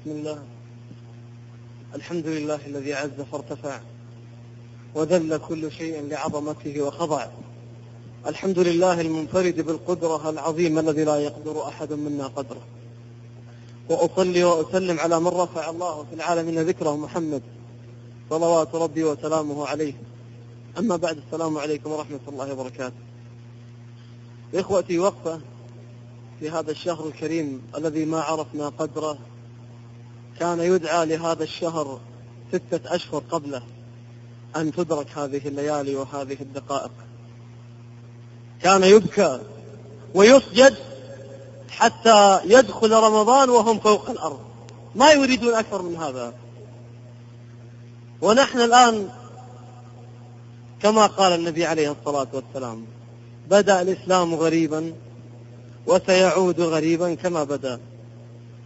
بسم الله. الحمد لله الذي عز فارتفع وذل كل شيء لعظمته وخضع. الحمد لله المنفرد بالقدرة العظيمة الذي لا يقدر أحد منا قدره. وأصلي وأسلم على من رفع الله في العالمين ذكره محمد صلوات ربي وسلامه عليه. أما بعد السلام عليكم ورحمة الله وبركاته. إخوتي وقفة في هذا الشهر الكريم الذي ما عرفنا قدره كان يدعى لهذا الشهر ستة أشهر قبله أن تدرك هذه الليالي وهذه الدقائق. كان يبكى ويسجد حتى يدخل رمضان وهم فوق الأرض. ما يريدون أكثر من هذا. ونحن الآن كما قال النبي عليه الصلاة والسلام بدأ الإسلام غريبا وسيعود غريبا كما بدأ.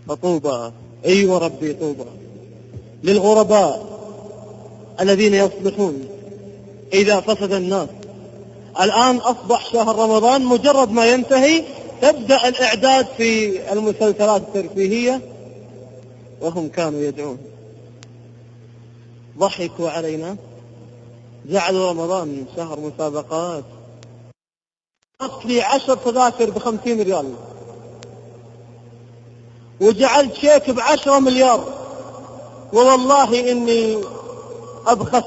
فطوبى. أيوة ربي طوبى للغرباء الذين يصلحون إذا فسد الناس. الآن أصبح شهر رمضان مجرد ما ينتهي تبدأ الإعداد في المسلسلات الترفيهية وهم كانوا يدعون. ضحكوا علينا. جعلوا رمضان شهر مسابقات. لي عشر تذاكر بخمسين ريال. وجعلت شيك بعشرة مليار. ووالله إني أبخس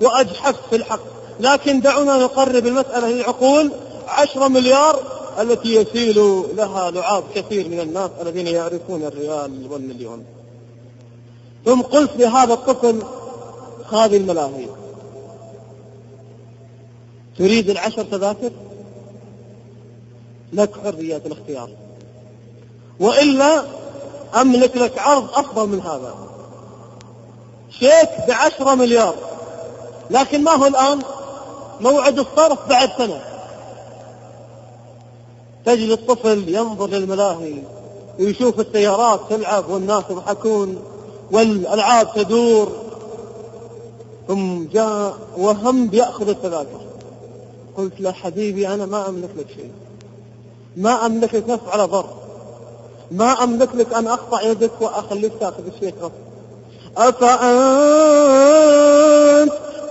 وأجحف في الحق. لكن دعونا نقرب المسألة للعقول. عشرة مليار التي يسيل لها لعاب كثير من الناس الذين يعرفون الريال والمليون. ثم قلت لهذا الطفل هذه الملاهي. تريد العشر تذاكر؟ لك حرية الاختيار. وإلا أملك لك عرض أفضل من هذا. شيك بعشرة مليار. لكن ما هو الآن؟ موعد الصرف بعد سنة. تجد الطفل ينظر للملاهي ويشوف السيارات تلعب والناس يضحكون والألعاب تدور. ثم جاء وهم بيأخذ التذاكر. قلت له حبيبي أنا ما أملك لك شيء. ما أملك لك نفع على ضر ما أملك لك أن أقطع يدك وأخليك تأخذ الشيء أفأنت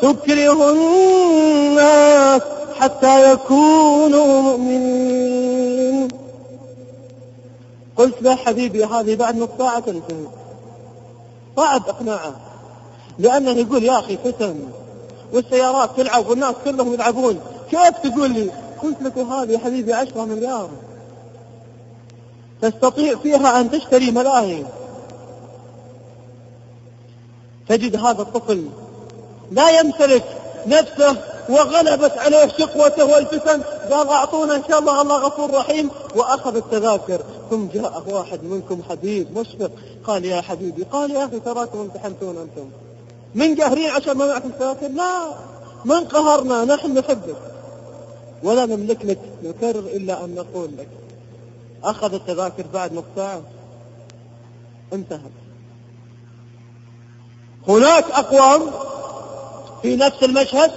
تكره الناس حتى يكونوا مؤمنين؟ قلت له حبيبي هذه بعد نص ساعة تنتهي صعب إقناعه. لأنه يقول يا أخي فتن. والسيارات تلعب والناس كلهم يلعبون. كيف تقول لي؟ قلت لك هذه حبيبي عشرة مليار. تستطيع فيها أن تشتري ملاهي تجد هذا الطفل لا يمتلك نفسه وغلبت عليه شقوته والفتن. قال أعطونا إن شاء الله الله غفور رحيم. وأخذ التذاكر. ثم جاء واحد منكم حبيب مشفق. قال يا حبيبي قال يا أخي تراكم امتحنتون أنتم. من قهرين عشان ما معكم التذاكر؟ لا من قهرنا نحن نحبك. ولا نملك لك نكرر إلا أن نقول لك. أخذ التذاكر بعد ساعة انتهت. هناك أقوام في نفس المشهد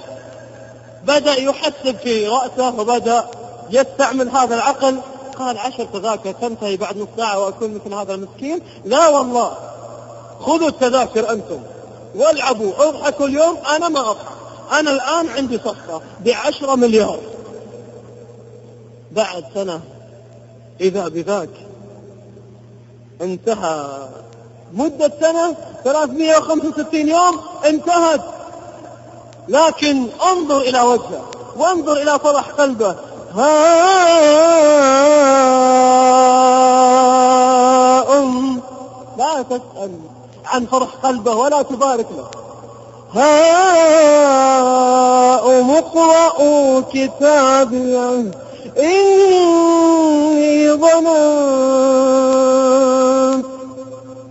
بدأ يحسب في رأسه وبدأ يستعمل هذا العقل. قال عشر تذاكر تنتهي بعد نص ساعة وأكون مثل هذا المسكين. لا والله خذوا التذاكر أنتم والعبوا. اضحكوا اليوم أنا ما أضحك أنا الآن عندي صفقة بعشرة مليار. بعد سنة إذا بذاك انتهى مدة سنة 365 يوم انتهت. لكن انظر إلى وجهه وانظر إلى فرح قلبه. ها أم لا تسأل عن فرح قلبه ولا تبارك له. ها أم اقرأوا كتابي. إني ظننت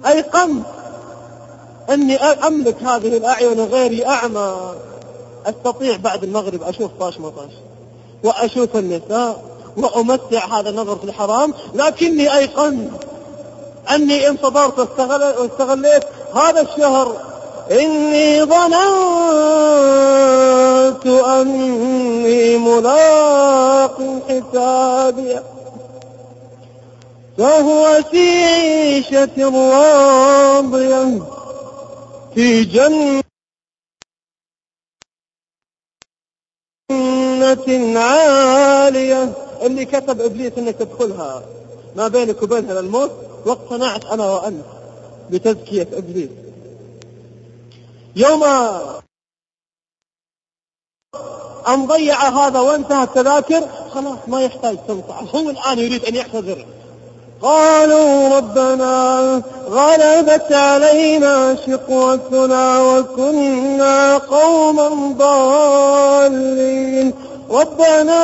أيقنت أني أملك هذه الأعين غيري أعمى. أستطيع بعد المغرب أشوف طاش مطاش وأشوف النساء وأمتع هذا النظر في الحرام لكني أيقنت أني إن صبرت واستغليت هذا الشهر. إني ظننت أني ملاق حسابي. فهو في عيشة راضية في جنة عالية. اللي كتب إبليس أنك تدخلها ما بينك وبينها للموت واقتنعت أنا وأنت بتزكية إبليس. يوم أن ضيع هذا وانتهى التذاكر؟ خلاص ما يحتاج تنصح. هو الآن يريد أن يعتذر. قالوا ربنا غلبت علينا شقوتنا وكنا قوما ضالين. ربنا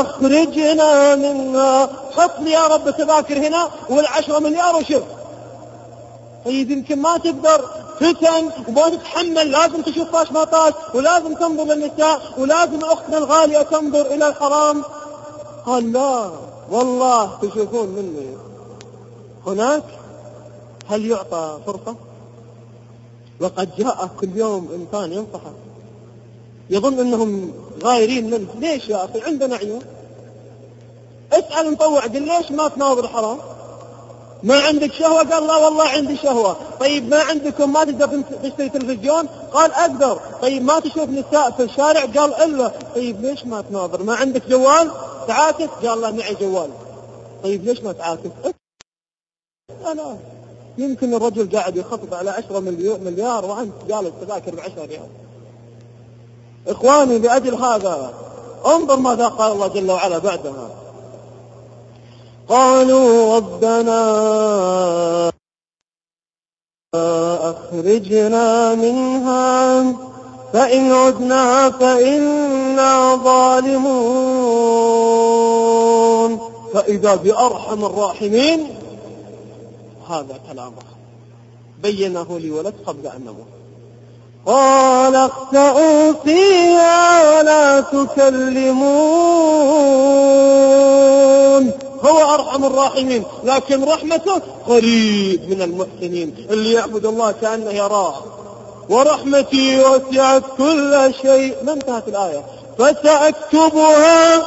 أخرجنا منها حط لي يا رب تذاكر هنا والعشرة مليار وشوف طيب يمكن ما تقدر. فتن وما تتحمل لازم تشوف طاش ما طاش ولازم تنظر للنساء ولازم أختنا الغالية تنظر إلى الحرام. قال لا والله تشوفون مني. هناك؟ هل يعطى فرصة؟ وقد جاء كل يوم إنسان ينصحه. يظن أنهم غايرين منه. ليش يا أخي؟ عندنا عيون. اسأل مطوع قل ليش ما تناظر حرام؟ ما عندك شهوة؟ قال لا والله عندي شهوة. طيب ما عندكم؟ ما تقدر تشتري تلفزيون؟ قال أقدر. طيب ما تشوف نساء في الشارع؟ قال إلا. طيب ليش ما تناظر؟ ما عندك جوال؟ تعاكس؟ قال لا معي جوال. طيب ليش ما تعاكس؟ لا يمكن الرجل قاعد يخطب على عشرة مليار وأنت جالس تذاكر بعشرة ريال. إخواني لأجل هذا انظر ماذا قال الله جل وعلا بعدها. قالوا ربنا أخرجنا منها فإن عدنا فإنا ظالمون. فإذا بأرحم الراحمين هذا كلام بينه لي ولد قبل أن نموت قال اخسأوا فيها ولا تكلمون. أرحم الراحمين. لكن رحمته قريب من المحسنين. اللي يعبد الله كأنه يراه. ورحمتي وسعت كل شيء. ما انتهت الآية. فسأكتبها.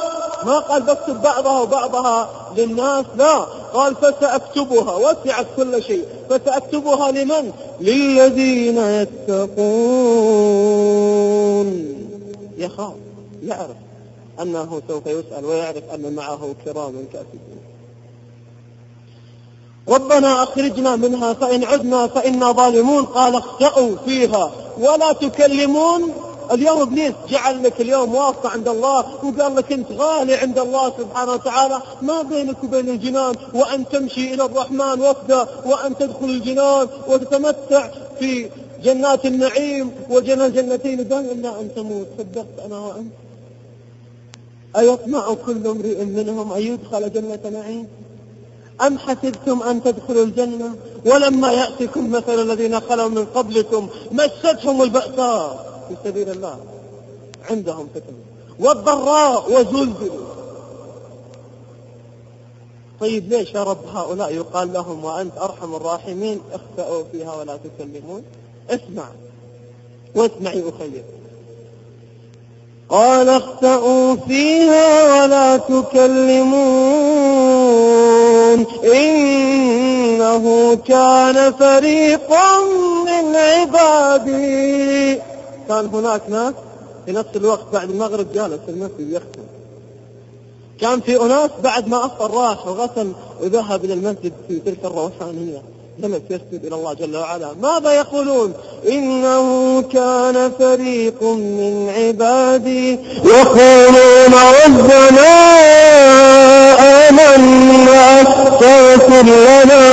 ما قال بكتب بعضها وبعضها للناس. لا. قال فسأكتبها. وسعت كل شيء. فسأكتبها لمن؟ للذين يتقون. يخاف يعرف أنه سوف يسأل ويعرف أن معه كرام كاتبين. ربنا أخرجنا منها فإن عدنا فإنا ظالمون. قال اخسأوا فيها. ولا تكلمون. اليوم ابليس جعل لك اليوم واسطة عند الله وقال لك أنت غالي عند الله سبحانه وتعالى. ما بينك وبين الجنان. وأن تمشي إلى الرحمن وفدا. وأن تدخل الجنان وتتمتع في جنات النعيم وجنى الجنتين دون إلا أن تموت. صدقت أنا وأنت. أيطمع كل امرئ منهم أن يدخل جنة نعيم؟ أم حسبتم أن تدخلوا الجنة؟ ولما يأتكم مثل الذين خلوا من قبلكم مستهم البأساء في سبيل الله. عندهم فتن والضراء وزلزلوا. طيب ليش يا رب هؤلاء يقال لهم وأنت أرحم الراحمين؟ اخسأوا فيها ولا تكلمون اسمع. واسمعي أخير. قال اخسأوا فيها ولا تكلمون. إنه كان فريق من عبادي. كان هناك ناس في نفس الوقت بعد المغرب جالس في المسجد يختم. كان في أناس بعد ما أفطر راح وغسل وذهب إلى المسجد في تلك الروحانية. جلس يسجد إلى الله جل وعلا. ماذا يقولون؟ إنه كان فريق من عبادي. يقولون ربنا فاغفر لنا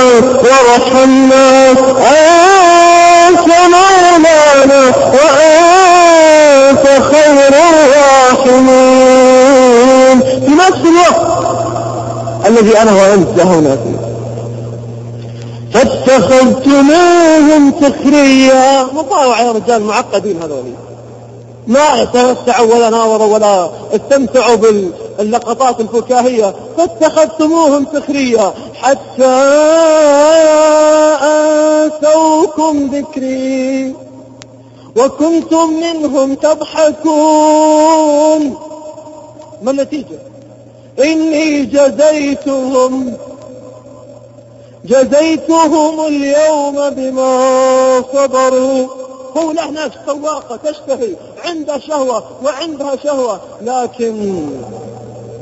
وارحمنا. أنت مولانا وأنت خير الراحمين. في نفس الوقت الذي أنا وأنت لهونا فيه. فاتخذتموهم سخريا مطاوع يا رجال معقدين هذول. ما تمتعوا ولا ناظروا ولا استمتعوا باللقطات الفكاهية فاتخذتموهم سخريا حتى أنسوكم ذكري وكنتم منهم تضحكون. ما النتيجة؟ إني جزيتهم جزيتهم اليوم بما صبروا. هو له نفس سواقة تشتهي عندها شهوة وعندها شهوة لكن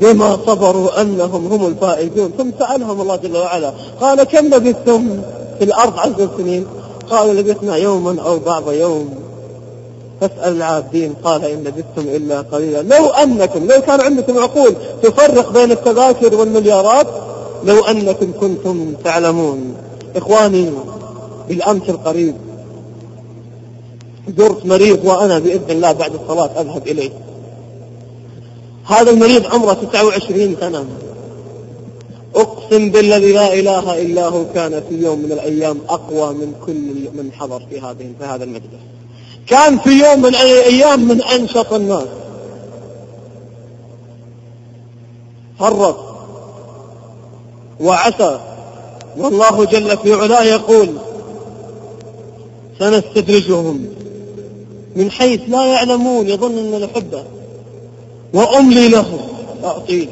بما صبروا أنهم هم الفائزون. ثم سألهم الله جل وعلا قال كم لبثتم في الأرض عشر سنين؟ قالوا لبثنا يوما أو بعض يوم. فاسأل العابدين قال إن لبثتم إلا قليلا. لو أنكم لو كان عندكم عقول تفرق بين التذاكر والمليارات لو أنكم كنتم تعلمون. إخواني بالأمس القريب زرت مريض وأنا بإذن الله بعد الصلاة أذهب إليه. هذا المريض عمره 29 سنة. أقسم بالذي لا إله إلا هو كان في يوم من الأيام أقوى من كل من حضر في هذه في هذا المجلس. كان في يوم من الأيام من أنشط الناس. فرط. وعسى. والله جل في علاه يقول سنستدرجهم. من حيث لا يعلمون يظن أن نحبه وأملي له أعطيه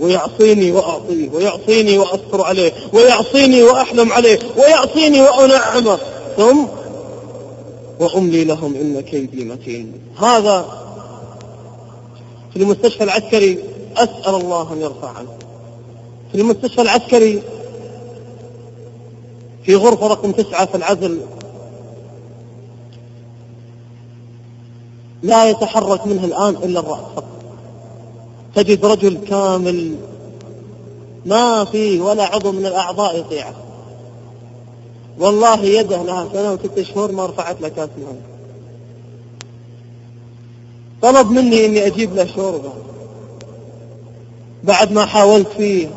ويعصيني وأعطيه ويعصيني وأستر عليه ويعصيني وأحلم عليه ويعصيني وأنعمه. ثم وأملي لهم إن كيدي متين. هذا في المستشفى العسكري أسأل الله أن يرفع عنه. في المستشفى العسكري في غرفة رقم تسعة في العزل لا يتحرك منها الآن إلا الرأس فقط. تجد رجل كامل ما فيه ولا عضو من الأعضاء يطيعه والله يده لها سنة وست شهور ما رفعت له كاس ماء طلب مني إني أجيب له شوربة. بعد ما حاولت فيه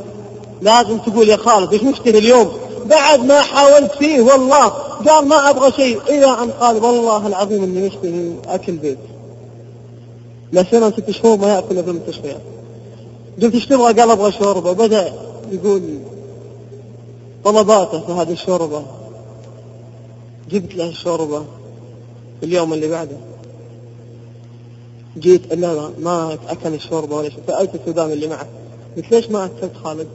لازم تقول يا خالد إيش مشتهي اليوم؟ بعد ما حاولت فيه والله قال ما أبغى شيء إلى أن قال والله العظيم إني مشتهي أكل بيت. لسنة ست شهور ما يأكل في المستشفيات قلت إيش تبغى قال أبغى شوربه بدأ يقول طلباته في هذه الشوربة. جبت له الشوربة في اليوم اللي بعده. جيت لا ما أكل الشوربة ولا شيء. سالت السوداني اللي معه. قلت ليش ما أكلت خالد؟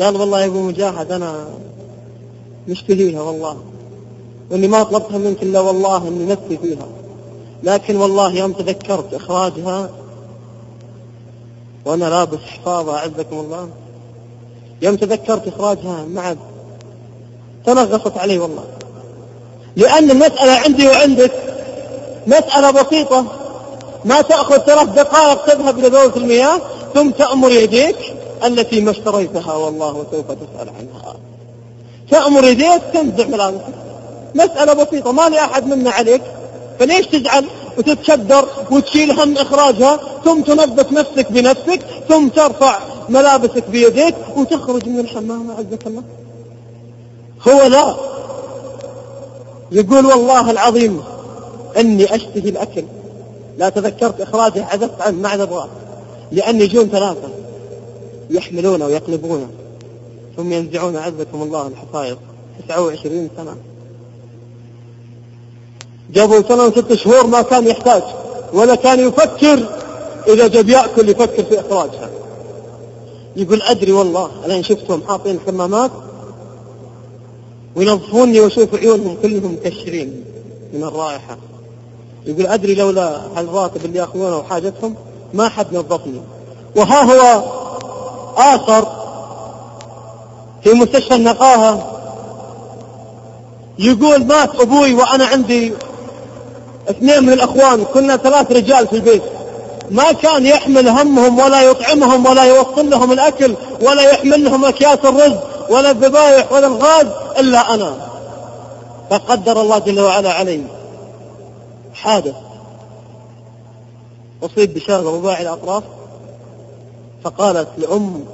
قال والله يا أبو مجاهد أنا مشتهيها والله. وإني ما طلبتها منك إلا والله إني نفسي فيها. لكن والله يوم تذكرت إخراجها وأنا لابس حفاظة أعزكم الله. يوم تذكرت إخراجها مع تنغصت علي والله. لأن المسألة عندي وعندك مسألة بسيطة. ما تأخذ ثلاث دقائق تذهب لدوره المياه ثم تأمر يديك التي ما اشتريتها والله سوف تسأل عنها. تأمر يديك تنزع ملابسك. مسألة بسيطة ما لي أحد منا عليك. فليش تزعل وتتشدر وتشيل هم إخراجها؟ ثم تنظف نفسك بنفسك ثم ترفع ملابسك بيديك وتخرج من الحمام عزك الله. هو لا. يقول والله العظيم إني أشتهي الأكل. لا تذكرت إخراجه عزفت عن معذرة لأني جون ثلاثة. يحملونه ويقلبونه. ثم ينزعون عزكم الله الحصائر. 29 سنة. قبل سنة وست شهور ما كان يحتاج ولا كان يفكر إذا جاب يأكل يفكر في إخراجها. يقول أدري والله الآن شفتهم حاطين الكمامات وينظفوني وأشوف عيونهم كلهم مكشرين من الرائحة. يقول أدري لولا هالراتب اللي يأخذونه وحاجتهم ما حد نظفني. وها هو آخر في مستشفى النقاهة. يقول مات أبوي وأنا عندي اثنين من الأخوان كنا ثلاث رجال في البيت. ما كان يحمل همهم ولا يطعمهم ولا يوصل لهم الأكل ولا يحمل لهم أكياس الرز ولا الذبائح ولا الغاز إلا أنا. فقدر الله جل وعلا علي حادث. أصيب بشلل رباعي الأطراف. فقالت لأم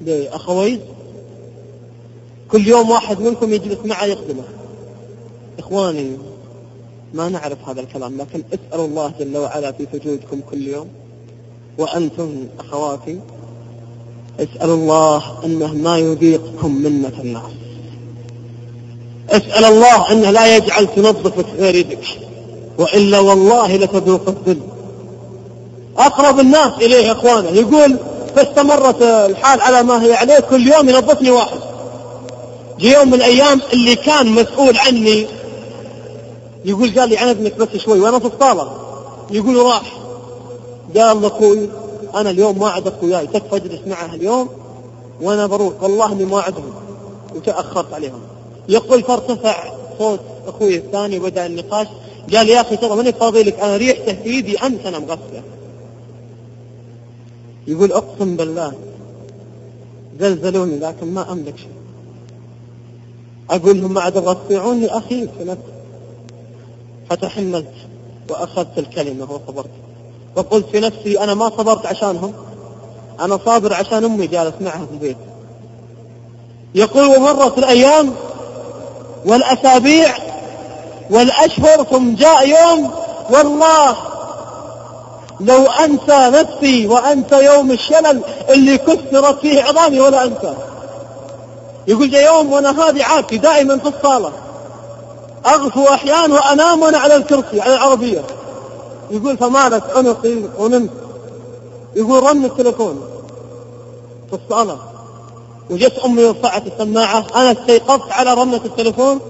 لأخوي كل يوم واحد منكم يجلس معي يخدمه. إخواني ما نعرف هذا الكلام لكن اسألوا الله جل وعلا في سجودكم كل يوم. وأنتم أخواتي اسألوا الله أنه ما يذيقكم منة الناس. اسأل الله أنه لا يجعل تنظفك غير يدك. وإلا والله لتذوق الذل أقرب الناس إليه إخوانه. يقول فاستمرت الحال على ما هي عليه كل يوم ينظفني واحد. جي يوم من الأيام اللي كان مسؤول عني يقول قال لي عن ابنك بس شوي وأنا في الصالة يقول راح. قال لأخوي أنا اليوم ما عاد أخوياي تكفى أجلس معه اليوم وأنا بروح. والله إني ما وعدهم وتأخرت عليهم. يقول فارتفع صوت أخوي الثاني وبدأ النقاش. قال يا أخي ترى ماني فاضي لك أنا ريحته في إيدي أمس أنا مغسلة. يقول أقسم بالله زلزلوني لكن ما أملك شيء. أقول لهم ما عاد تطيعوني أخي في نفسي فتحملت وأخذت الكلمة وصبرت. وقلت في نفسي أنا ما صبرت عشانهم. أنا صابر عشان أمي جالس معها في البيت. يقول ومرت الأيام والأسابيع والأشهر ثم جاء يوم والله لو أنسى نفسي وأنسى يوم الشلل اللي كسرت فيه عظامي ولا أنسى. يقول جاء يوم وأنا هذه عادتي دائما في الصالة. أغفو أحيان وأنام وأنا على الكرسي على العربية. يقول فمالت عنقي ونمت يقول رن التليفون. في الصالة وجت أمي ورفعت السماعة أنا استيقظت على رنة التليفون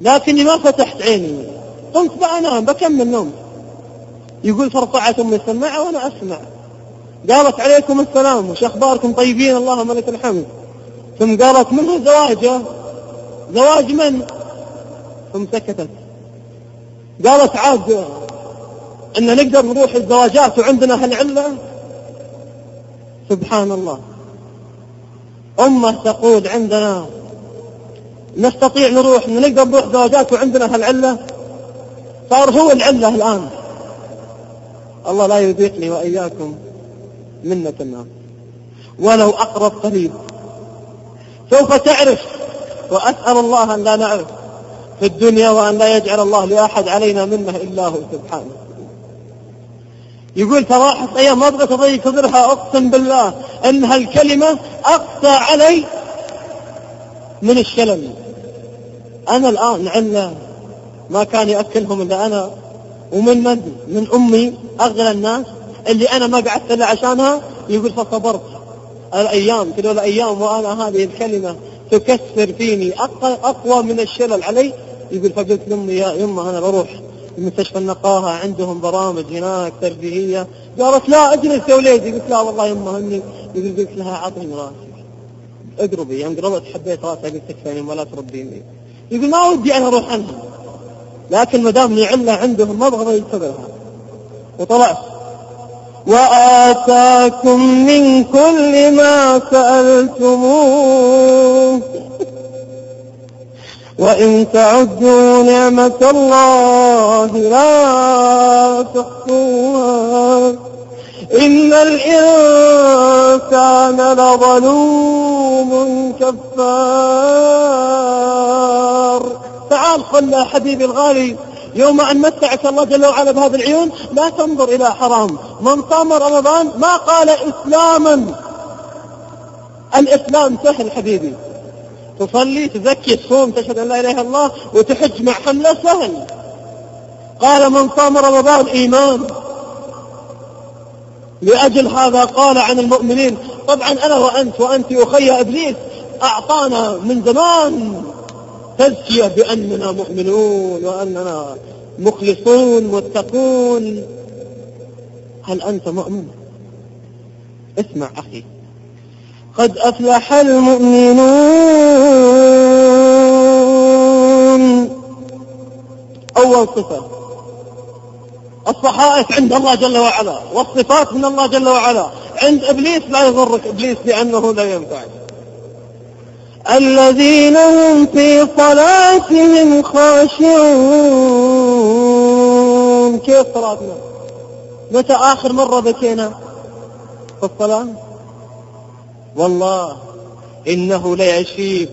لكني ما فتحت عيني. قمت بأنام بكمل نوم. يقول فرفعت أمي السماعة وأنا أسمع. قالت عليكم السلام وش أخباركم؟ طيبين اللهم لك الحمد. ثم قالت من هو زواجه. زواج من؟ ثم سكتت قالت عاد إن نقدر نروح الزواجات وعندنا هالعلة سبحان الله أمه تقول عندنا نستطيع نروح نقدر نروح زواجات وعندنا هالعلة؟ صار هو العلة الآن. الله لا يذيقني وإياكم منة النار ولو أقرب قريب. سوف تعرف وأسأل الله أن لا نعرف في الدنيا وأن لا يجعل الله لأحد علينا منه إلا هو سبحانه. يقول تراحت أيام ما أبغى تضيق صدرها أقسم بالله أن هالكلمة أقسى علي من الشلل. أنا الآن علة ما كان يأكلهم إلا أنا ومن من؟ من أمي أغلى الناس اللي أنا ما قعدت إلا عشانها. يقول فصبرت. الأيام كل الأيام وأنا هذه الكلمة تكسر فيني أقوى من الشلل علي. يقول فقلت لأمي يا يمه أنا بروح مستشفى النقاهة عندهم برامج هناك تربيهية قالت لا اجلس يا وليدي. قلت لا والله يمه اني يقول قلت لها اعطني راسي. اقربي يوم قربت حبيت راسها قلت تكفيني ولا تربيني يقول ما ودي أنا أروح عنها لكن ما دام علة عندهم ما أبغى يتبعها وطلعت. وآتاكم من كل ما سألتموه. وإن تعدوا نعمة الله لا تحصوها. إن الإنسان لظلوم كفار. تعال خلى حبيبي الغالي يوم أن متعك الله جل وعلا بهذه العيون لا تنظر إلى حرام. من صام رمضان ما قال إسلاما. الإسلام سهل حبيبي. تصلي تزكي تصوم تشهد أن لا إله إلا الله وتحج مع حملة سهل. قال من صام رمضان إيمان. لأجل هذا قال عن المؤمنين طبعا أنا وأنت وأنت أخي إبليس أعطانا من زمان. تزكية بأننا مؤمنون وأننا مخلصون متقون. هل أنت مؤمن؟ اسمع أخي. قد أفلح المؤمنون. أول صفة الصحائف عند الله جل وعلا والصفات من الله جل وعلا. عند إبليس لا يضرك إبليس لأنه لا ينفعك. الذين هم في صلاتهم خاشعون. كيف صلاتنا متى آخر مرة بكينا في الصلاة؟ والله إنه ليشيب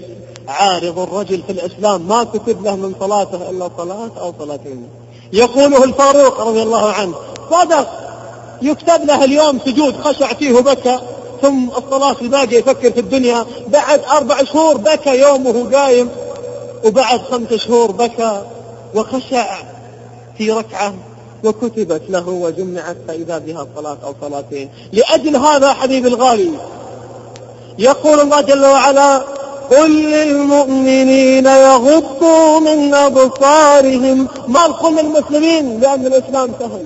عارض الرجل في الإسلام. ما كتب له من صلاته إلا صلاة أو صلاتين. يقوله الفاروق رضي الله عنه صدق يكتب له اليوم سجود خشع فيه وبكى ثم الصلاة الباقية يفكر في الدنيا. بعد أربع شهور بكى يوم وهو قايم وبعد خمس شهور بكى وخشع في ركعة وكتبت له وجمعت فإذا بها صلاة أو صلاتين لأجل هذا حبيبي الغالي يقول الله جل وعلا قل للمؤمنين يغضوا من أبصارهم. ما القل للمسلمين لأن الإسلام سهل.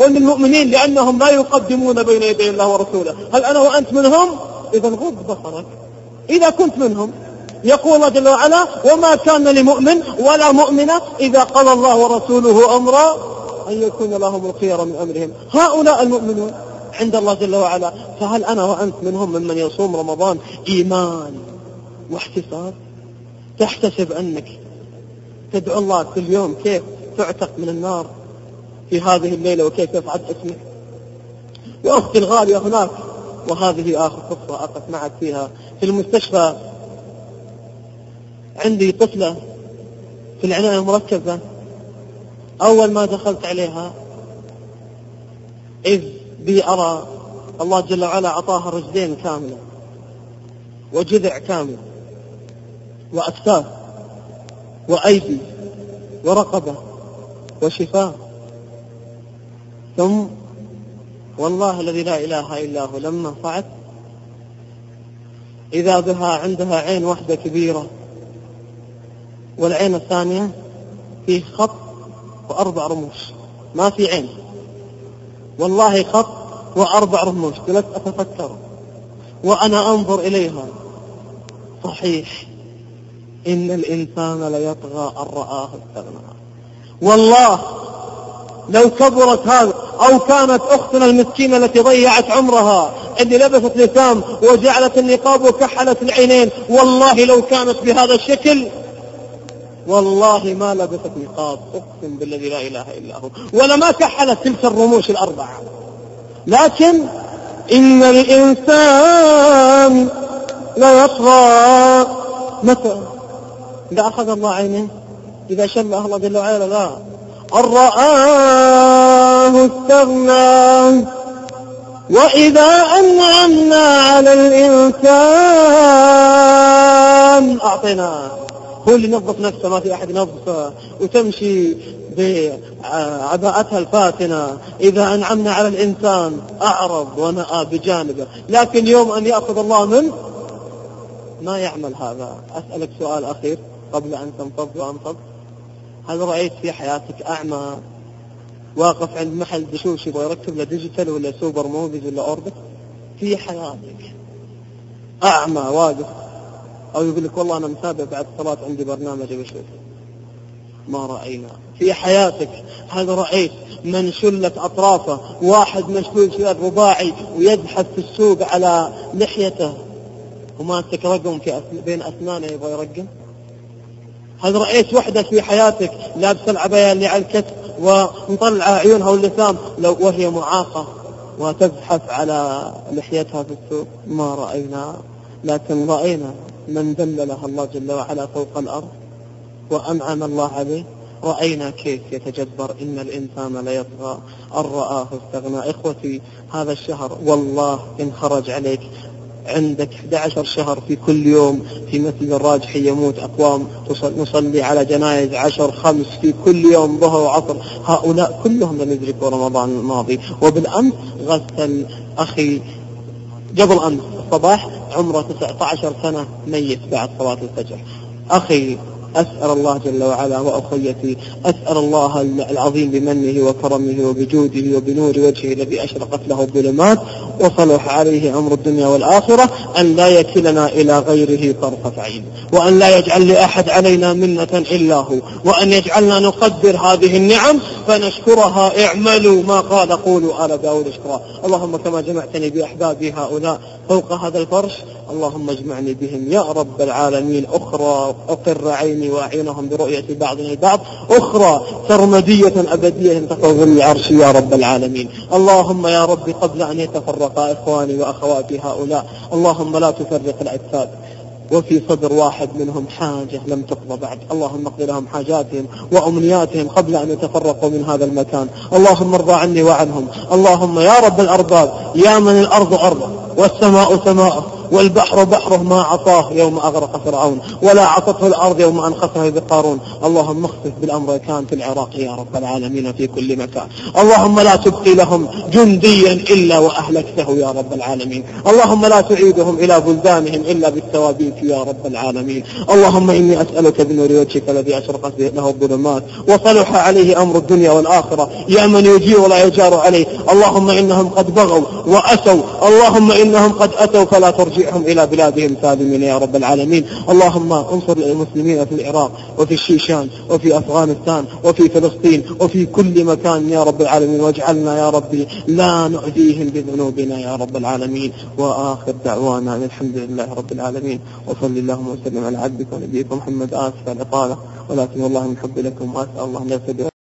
قل للمؤمنين لأنهم لا يقدمون بين يدي الله ورسوله. هل أنا وأنت منهم؟ إذا غض بصرك. إذا كنت منهم. يقول الله جل وعلا وما كان لمؤمن ولا مؤمنة إذا قال الله ورسوله أمرا أن يكون لهم الخير من أمرهم. هؤلاء المؤمنون عند الله جل وعلا. فهل أنا وأنت منهم ممن يصوم رمضان إيمان واحتساب؟ تحتسب أنك تدعو الله كل يوم كيف تعتق من النار؟ في هذه الليلة وكيف يصعد اسمك وأختي الغالية هناك وهذه آخر قصة أقف معك فيها. في المستشفى عندي طفلة في العناية المركزة. أول ما دخلت عليها إذ بي أرى الله جل وعلا أعطاها رجلين كاملة وجذع كامل وأكتاف وأيدي ورقبة وشفاء. ثم والله الذي لا إله إلا هو لما صعد إذا بها عندها عين واحدة كبيرة والعين الثانية فيه خط وأربع رموش ما في عين. والله خط وأربع رموش جلست أتفكر وأنا أنظر إليها. صحيح إن الإنسان ليطغى أن رآه استغنى والله لو كبرت هذا أو كانت أختنا المسكينة التي ضيعت عمرها اللي لبست لسام وجعلت النقاب وكحلت العينين والله لو كانت بهذا الشكل والله ما لبست نقاب أقسم بالذي لا إله إلا هو ولا ما كحلت تلك الرموش الأربعة. لكن إن الإنسان ليطغى. متى؟ إذا أخذ الله عينه إذا شبه الله جل وعلا لا. أن رآه استغنى وإذا أنعمنا على الإنسان أعطيناه هو اللي نظف نفسه ما في أحد ينظفه وتمشي بعباءتها الفاتنة. إذا أنعمنا على الإنسان أعرض ونأى بجانبه. لكن يوم أن يأخذ الله منه ما يعمل هذا. أسألك سؤال أخير قبل أن تنفض وأنفض. هل رأيت في حياتك أعمى واقف عند محل دشوش يبغى يركب له digital ولا Super Movies ولا Orbit في حياتك أعمى واقف. أو يقول لك والله أنا متابع بعد الصلاة عندي برنامج بشوف ما رأينا. في حياتك هل رأيت من شلت أطرافه؟ واحد مشلول شلال رباعي ويزحف في السوق على لحيته. وماسك رقم في بين أسنانه يبغى يرقم؟ هل رأيت وحدة في حياتك لابسة العباية اللي على الكتف ومطلعة عيونها واللثام لو وهي معاقة وتزحف على لحيتها في السوق. ما رأينا لكن رأينا من ذللها الله جل وعلا فوق الأرض وأنعم الله عليه. رأينا كيف يتجبر إن الإنسان ليطغى أن رآه استغنى. إخوتي هذا الشهر والله إن خرج عليك عندك 11 شهر في كل يوم في مسجد الراجح يموت أقوام. نصلي على جنائز عشر خمس في كل يوم ظهر وعصر. هؤلاء كلهم لم يدركوا رمضان الماضي. وبالأمس غسل أخي قبل أمس الصباح عمره 19 سنة ميت بعد صلاة الفجر. أخي أسأل الله جل وعلا وأخيتي أسأل الله العظيم بمنه وكرمه وبجوده وبنور وجهه الذي أشرقت له الظلمات وصلح عليه أمر الدنيا والآخرة أن لا يكلنا إلى غيره طرفة عين وأن لا يجعل لأحد علينا منة إلا هو وأن يجعلنا نقدر هذه النعم فنشكرها اعملوا ما قال قولوا آل داود اشكرا اللهم كما جمعتني بأحبابي هؤلاء فوق هذا الفرش اللهم اجمعني بهم يا رب العالمين أخرى أقر عيني وأعينهم برؤية بعضنا البعض. أخرى سرمدية أبدية تحت ظل عرشي يا رب العالمين. اللهم يا رب قبل أن يتفرق إخواني وأخواتي هؤلاء اللهم لا تفرق الأجساد. وفي صدر واحد منهم حاجة لم تقضى بعد. اللهم اقض لهم حاجاتهم وأمنياتهم قبل أن يتفرقوا من هذا المكان. اللهم ارضى عني وعنهم. اللهم يا رب الأرباب يا من الأرض أرضه والسماء سماءه والبحر بحره ما عصاه يوم أغرق فرعون ولا عصته الأرض يوم أنخسه بقارون اللهم اخسف بالأمريكان في العراق يا رب العالمين في كل مكان. اللهم لا تبقي لهم جنديا إلا وأهلكته يا رب العالمين. اللهم لا تعيدهم إلى بلدانهم إلا بالتوابيت يا رب العالمين. اللهم إني أسألك بنور وجهك الذي أشرقت له الظلمات وصلح عليه أمر الدنيا والآخرة. يا من يجير ولا يجار عليه. اللهم إنهم قد بغوا وأتوا اللهم إنهم قد أتوا فلا ترجعهم إلى بلادهم سالمين يا رب العالمين. اللهم انصر المسلمين في العراق وفي الشيشان وفي أفغانستان وفي فلسطين وفي كل مكان يا رب العالمين. واجعلنا يا ربي لا نؤذيهم بذنوبنا يا رب العالمين. وآخر دعوانا الحمد لله رب العالمين. وصل اللهم وسلم على عبدك ونبيك محمد. آسف الإطالة ولكن والله من حب لكم. وأسأل الله أن يغفر